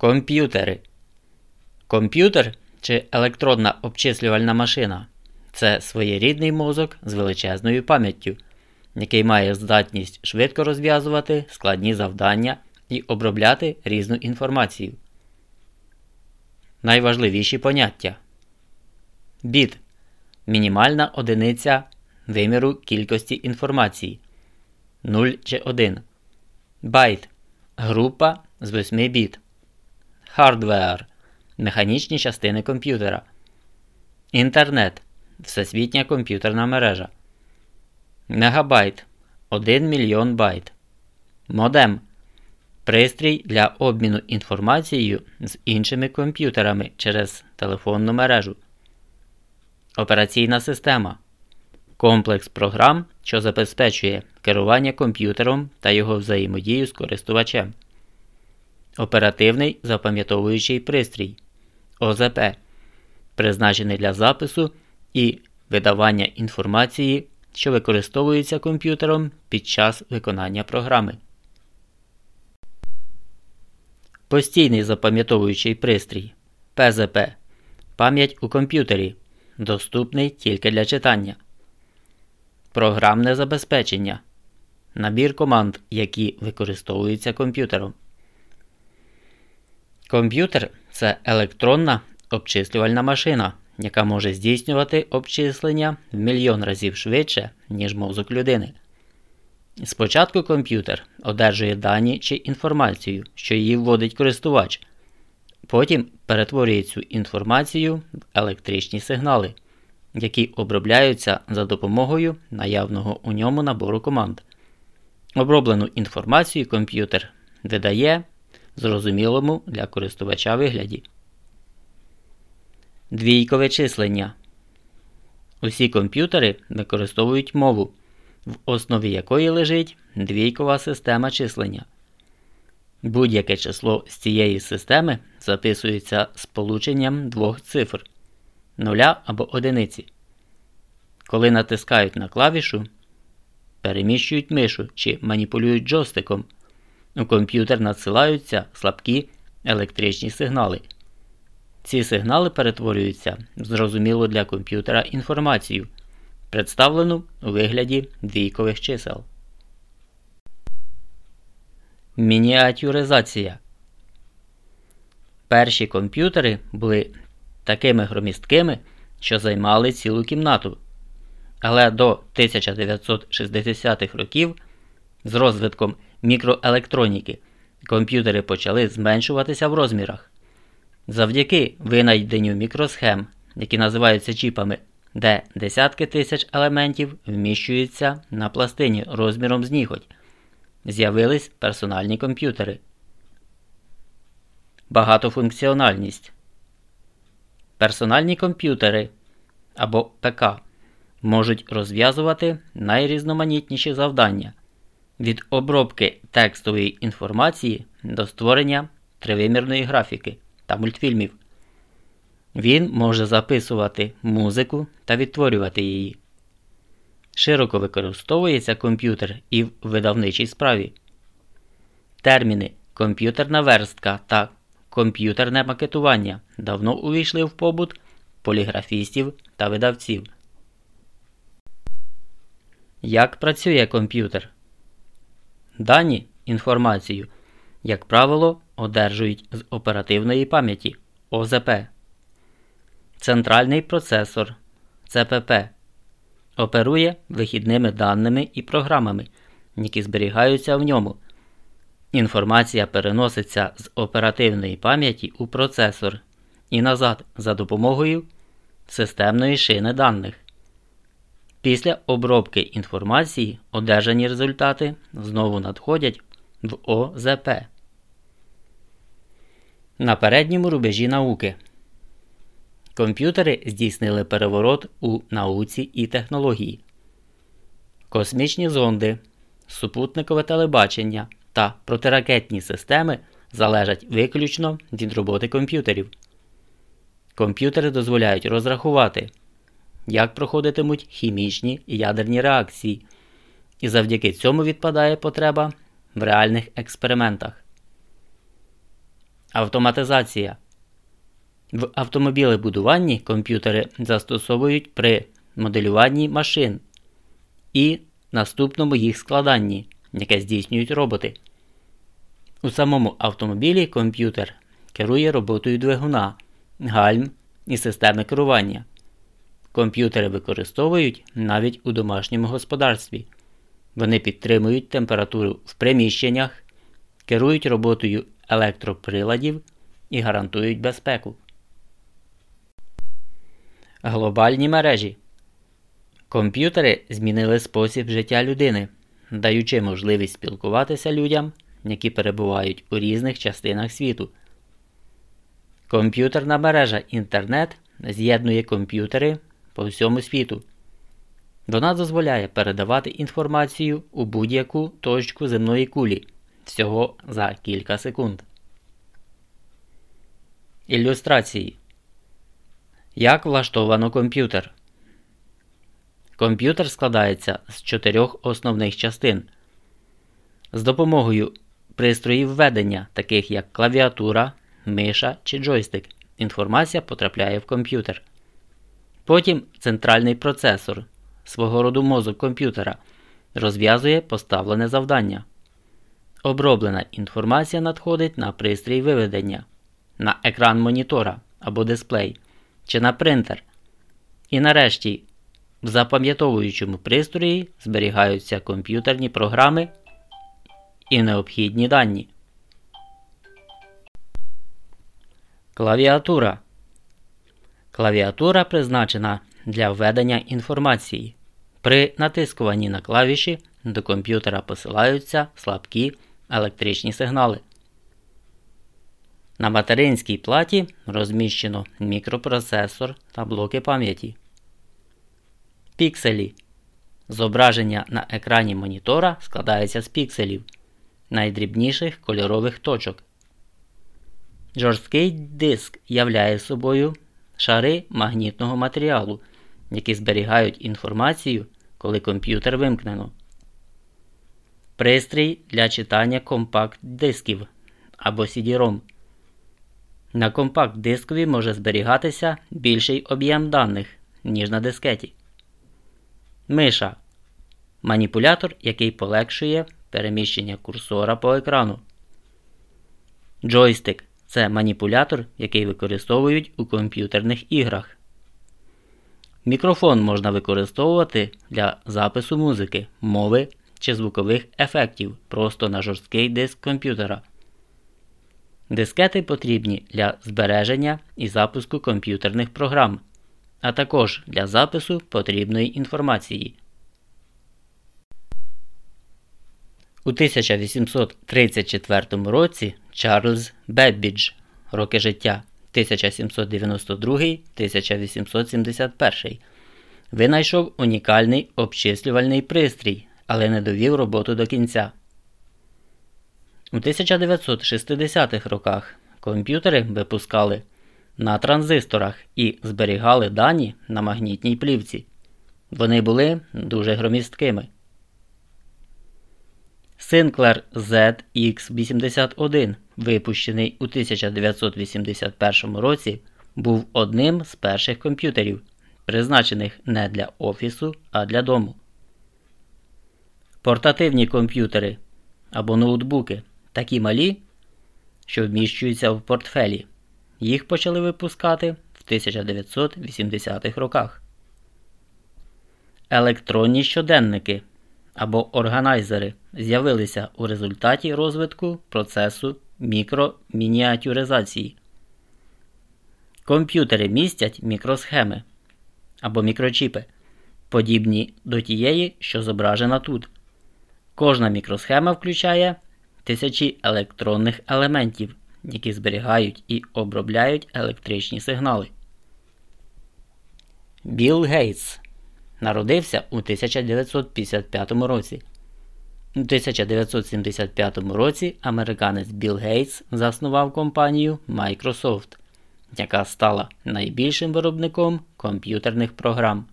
Комп'ютери. Комп'ютер чи електронна обчислювальна машина це своєрідний мозок з величезною пам'яттю, який має здатність швидко розв'язувати складні завдання і обробляти різну інформацію. Найважливіші поняття Біт мінімальна одиниця виміру кількості інформації 0 чи 1. Байт група з 8 біт. Hardware механічні частини комп'ютера. Інтернет всесвітня комп'ютерна мережа. Мегабайт 1 мільйон байт. Модем пристрій для обміну інформацією з іншими комп'ютерами через телефонну мережу. Операційна система комплекс програм, що забезпечує керування комп'ютером та його взаємодію з користувачем. Оперативний запам'ятовуючий пристрій ОЗП, призначений для запису і видавання інформації, що використовується комп'ютером під час виконання програми. Постійний запам'ятовуючий пристрій ПЗП. Пам'ять у комп'ютері. Доступний тільки для читання. Програмне забезпечення. Набір команд, які використовуються комп'ютером. Комп'ютер це електронна обчислювальна машина, яка може здійснювати обчислення в мільйон разів швидше, ніж мозок людини. Спочатку комп'ютер одержує дані чи інформацію, що її вводить користувач. Потім перетворює цю інформацію в електричні сигнали, які обробляються за допомогою наявного у ньому набору команд. Оброблену інформацію комп'ютер видає зрозумілому для користувача вигляді. Двійкове числення. Усі комп'ютери використовують мову, в основі якої лежить двійкова система числення. Будь-яке число з цієї системи записується сполученням двох цифр нуля або одиниці. Коли натискають на клавішу, переміщують мишу чи маніпулюють джойстиком, у комп'ютер надсилаються слабкі електричні сигнали. Ці сигнали перетворюються в зрозумілу для комп'ютера інформацію, представлену у вигляді двійкових чисел. Мініатюризація. Перші комп'ютери були такими громісткими, що займали цілу кімнату. Але до 1960-х років з розвитком мікроелектроніки комп'ютери почали зменшуватися в розмірах. Завдяки винайденню мікросхем, які називаються чіпами, де десятки тисяч елементів вміщуються на пластині розміром з ніготь, з'явились персональні комп'ютери. Багатофункціональність. Персональні комп'ютери або ПК можуть розв'язувати найрізноманітніші завдання від обробки текстової інформації до створення тривимірної графіки та мультфільмів. Він може записувати музику та відтворювати її. Широко використовується комп'ютер і в видавничій справі. Терміни комп'ютерна верстка та комп'ютерне макетування давно увійшли в побут поліграфістів та видавців. Як працює комп'ютер? Дані інформацію, як правило, одержують з оперативної пам'яті ОЗП, Центральний процесор ЦПП оперує вихідними даними і програмами, які зберігаються в ньому. Інформація переноситься з оперативної пам'яті у процесор і назад за допомогою системної шини даних. Після обробки інформації одержані результати знову надходять в ОЗП. На передньому рубежі науки комп'ютери здійснили переворот у науці і технології. Космічні зонди, супутникове телебачення та протиракетні системи залежать виключно від роботи комп'ютерів. Комп'ютери дозволяють розрахувати, як проходитимуть хімічні і ядерні реакції, і завдяки цьому відпадає потреба в реальних експериментах. Автоматизація. В автомобілебудуванні комп'ютери застосовують при моделюванні машин і наступному їх складанні, яке здійснюють роботи. У самому автомобілі комп'ютер керує роботою двигуна, гальм і системи керування. Комп'ютери використовують навіть у домашньому господарстві. Вони підтримують температуру в приміщеннях, керують роботою електроприладів і гарантують безпеку. Глобальні мережі. Комп'ютери змінили спосіб життя людини, даючи можливість спілкуватися людям, які перебувають у різних частинах світу. Комп'ютерна мережа інтернет з'єднує комп'ютери по всьому світу. Вона дозволяє передавати інформацію у будь-яку точку земної кулі всього за кілька секунд. Ілюстрації. Як влаштовано комп'ютер. Комп'ютер складається з чотирьох основних частин. З допомогою пристроїв введення, таких як клавіатура, миша чи джойстик, інформація потрапляє в комп'ютер. Потім центральний процесор, свого роду мозок комп'ютера, розв'язує поставлене завдання. Оброблена інформація надходить на пристрій виведення, на екран монітора або дисплей чи на принтер. І нарешті в запам'ятовуючому пристрої зберігаються комп'ютерні програми і необхідні дані. Клавіатура. Клавіатура призначена для введення інформації. При натискуванні на клавіші до комп'ютера посилаються слабкі електричні сигнали. На материнській платі розміщено мікропроцесор та блоки пам'яті. Пікселі. Зображення на екрані монітора складається з пікселів, найдрібніших кольорових точок. Жорсткий диск являє собою шари магнітного матеріалу, які зберігають інформацію, коли комп'ютер вимкнено. Пристрій для читання компакт-дисків або CD-ROM. На компакт-дискові може зберігатися більший об'єм даних, ніж на дискеті. Миша маніпулятор, який полегшує переміщення курсора по екрану. Джойстик це маніпулятор, який використовують у комп'ютерних іграх. Мікрофон можна використовувати для запису музики, мови чи звукових ефектів просто на жорсткий диск комп'ютера. Дискети потрібні для збереження і запуску комп'ютерних програм, а також для запису потрібної інформації. У 1834 році Чарльз Беббідж роки життя 1792-1871 винайшов унікальний обчислювальний пристрій, але не довів роботу до кінця. У 1960-х роках комп'ютери випускали на транзисторах і зберігали дані на магнітній плівці. Вони були дуже громісткими. Sinclair ZX81, випущений у 1981 році, був одним з перших комп'ютерів, призначених не для офісу, а для дому. Портативні комп'ютери або ноутбуки такі малі, що вміщуються в портфелі. Їх почали випускати в 1980-х роках. Електронні щоденники або органайзери з'явилися у результаті розвитку процесу мікромініатюризації. Комп'ютери містять мікросхеми або мікрочіпи, подібні до тієї, що зображена тут. Кожна мікросхема включає тисячі електронних елементів, які зберігають і обробляють електричні сигнали. Білл Гейтс народився у 1955 році. У 1975 році американець Білл Гейтс заснував компанію Microsoft, яка стала найбільшим виробником комп'ютерних програм.